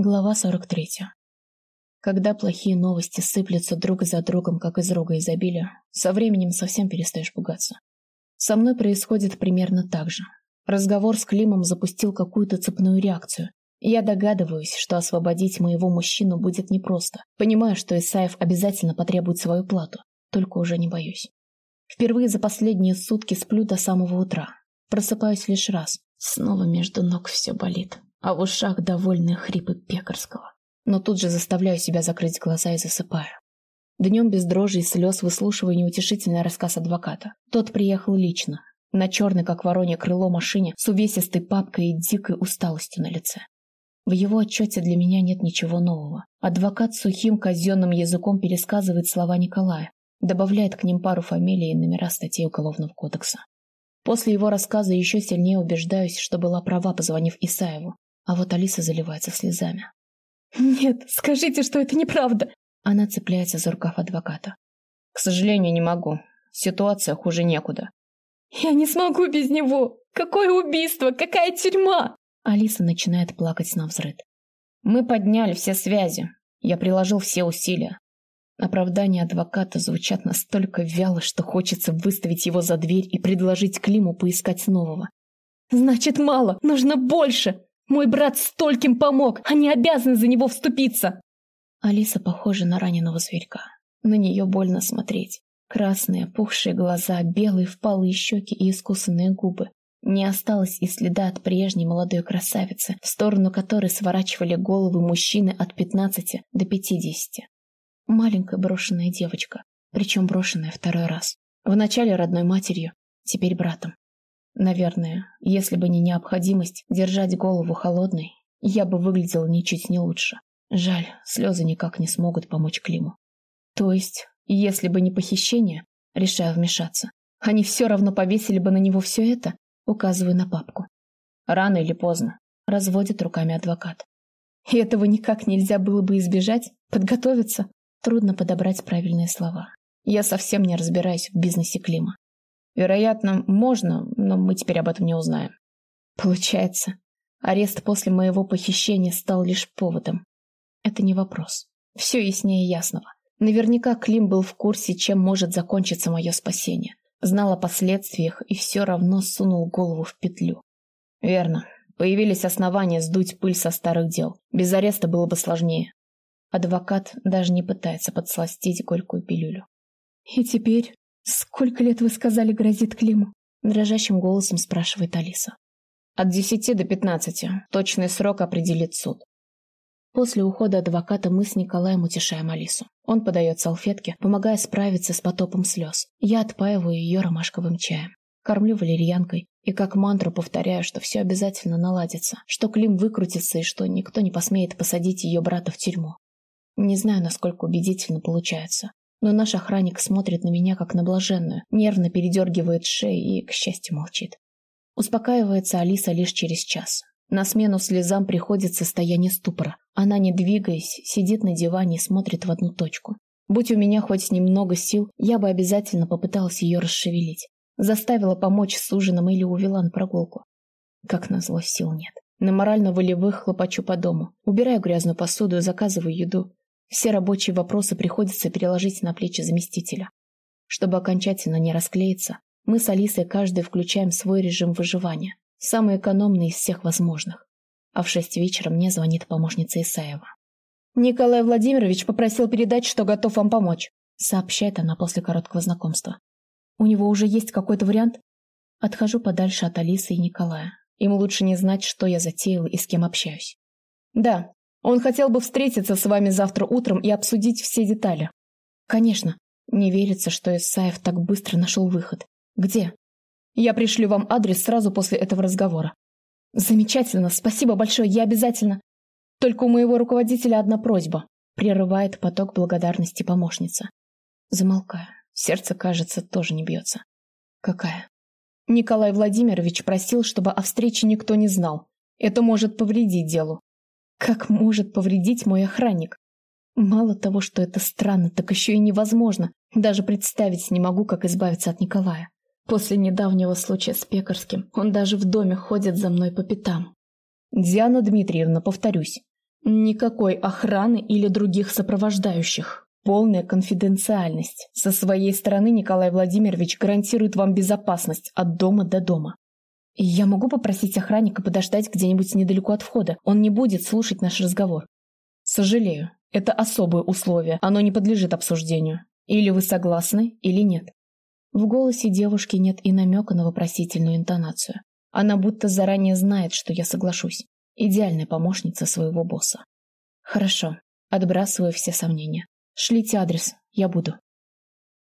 Глава 43. Когда плохие новости сыплются друг за другом, как из рога изобилия, со временем совсем перестаешь пугаться. Со мной происходит примерно так же. Разговор с Климом запустил какую-то цепную реакцию. я догадываюсь, что освободить моего мужчину будет непросто. Понимаю, что Исаев обязательно потребует свою плату, только уже не боюсь. Впервые за последние сутки сплю до самого утра. Просыпаюсь лишь раз. Снова между ног все болит а в ушах довольные хрипы Пекарского. Но тут же заставляю себя закрыть глаза и засыпаю. Днем без дрожи и слез выслушиваю неутешительный рассказ адвоката. Тот приехал лично, на черной, как воронье крыло машине, с увесистой папкой и дикой усталостью на лице. В его отчете для меня нет ничего нового. Адвокат сухим казенным языком пересказывает слова Николая, добавляет к ним пару фамилий и номера статей Уголовного кодекса. После его рассказа еще сильнее убеждаюсь, что была права, позвонив Исаеву. А вот Алиса заливается слезами. «Нет, скажите, что это неправда!» Она цепляется за рукав адвоката. «К сожалению, не могу. Ситуация хуже некуда». «Я не смогу без него! Какое убийство! Какая тюрьма!» Алиса начинает плакать на взрыд. «Мы подняли все связи. Я приложил все усилия. Оправдания адвоката звучат настолько вяло, что хочется выставить его за дверь и предложить Климу поискать нового. «Значит, мало! Нужно больше! Мой брат стольким помог, они обязаны за него вступиться!» Алиса похожа на раненого зверька. На нее больно смотреть. Красные, пухшие глаза, белые впалые щеки и искусанные губы. Не осталось и следа от прежней молодой красавицы, в сторону которой сворачивали головы мужчины от 15 до 50. Маленькая брошенная девочка, причем брошенная второй раз. Вначале родной матерью, теперь братом. Наверное, если бы не необходимость держать голову холодной, я бы выглядела ничуть не лучше. Жаль, слезы никак не смогут помочь Климу. То есть, если бы не похищение, решаю вмешаться, они все равно повесили бы на него все это, указываю на папку. Рано или поздно, разводит руками адвокат. И этого никак нельзя было бы избежать, подготовиться. Трудно подобрать правильные слова. Я совсем не разбираюсь в бизнесе Клима. Вероятно, можно, но мы теперь об этом не узнаем. Получается, арест после моего похищения стал лишь поводом. Это не вопрос. Все яснее ясного. Наверняка Клим был в курсе, чем может закончиться мое спасение. Знал о последствиях и все равно сунул голову в петлю. Верно. Появились основания сдуть пыль со старых дел. Без ареста было бы сложнее. Адвокат даже не пытается подсластить горькую пилюлю. И теперь «Сколько лет, вы сказали, грозит Климу?» Дрожащим голосом спрашивает Алиса. «От десяти до пятнадцати. Точный срок определит суд». После ухода адвоката мы с Николаем утешаем Алису. Он подает салфетки, помогая справиться с потопом слез. Я отпаиваю ее ромашковым чаем. Кормлю валерьянкой и как мантру повторяю, что все обязательно наладится, что Клим выкрутится и что никто не посмеет посадить ее брата в тюрьму. Не знаю, насколько убедительно получается. Но наш охранник смотрит на меня, как на блаженную, нервно передергивает шею и, к счастью, молчит. Успокаивается Алиса лишь через час. На смену слезам приходит состояние ступора. Она, не двигаясь, сидит на диване и смотрит в одну точку. Будь у меня хоть немного сил, я бы обязательно попыталась ее расшевелить. Заставила помочь с ужином или увела на прогулку. Как назло, сил нет. На морально-волевых хлопочу по дому. Убираю грязную посуду и заказываю еду. Все рабочие вопросы приходится переложить на плечи заместителя. Чтобы окончательно не расклеиться, мы с Алисой каждый включаем свой режим выживания, самый экономный из всех возможных. А в шесть вечера мне звонит помощница Исаева. «Николай Владимирович попросил передать, что готов вам помочь», сообщает она после короткого знакомства. «У него уже есть какой-то вариант?» Отхожу подальше от Алисы и Николая. Им лучше не знать, что я затеяла и с кем общаюсь. «Да, он хотел бы встретиться с вами завтра утром и обсудить все детали. Конечно. Не верится, что Исаев так быстро нашел выход. Где? Я пришлю вам адрес сразу после этого разговора. Замечательно, спасибо большое, я обязательно. Только у моего руководителя одна просьба. Прерывает поток благодарности помощница. Замолкаю. Сердце, кажется, тоже не бьется. Какая? Николай Владимирович просил, чтобы о встрече никто не знал. Это может повредить делу. Как может повредить мой охранник? Мало того, что это странно, так еще и невозможно. Даже представить не могу, как избавиться от Николая. После недавнего случая с Пекарским он даже в доме ходит за мной по пятам. Диана Дмитриевна, повторюсь, Никакой охраны или других сопровождающих. Полная конфиденциальность. Со своей стороны Николай Владимирович гарантирует вам безопасность от дома до дома. Я могу попросить охранника подождать где-нибудь недалеко от входа. Он не будет слушать наш разговор. Сожалею, это особое условие. Оно не подлежит обсуждению. Или вы согласны, или нет. В голосе девушки нет и намека на вопросительную интонацию. Она будто заранее знает, что я соглашусь. Идеальная помощница своего босса. Хорошо. Отбрасываю все сомнения. Шлите адрес. Я буду.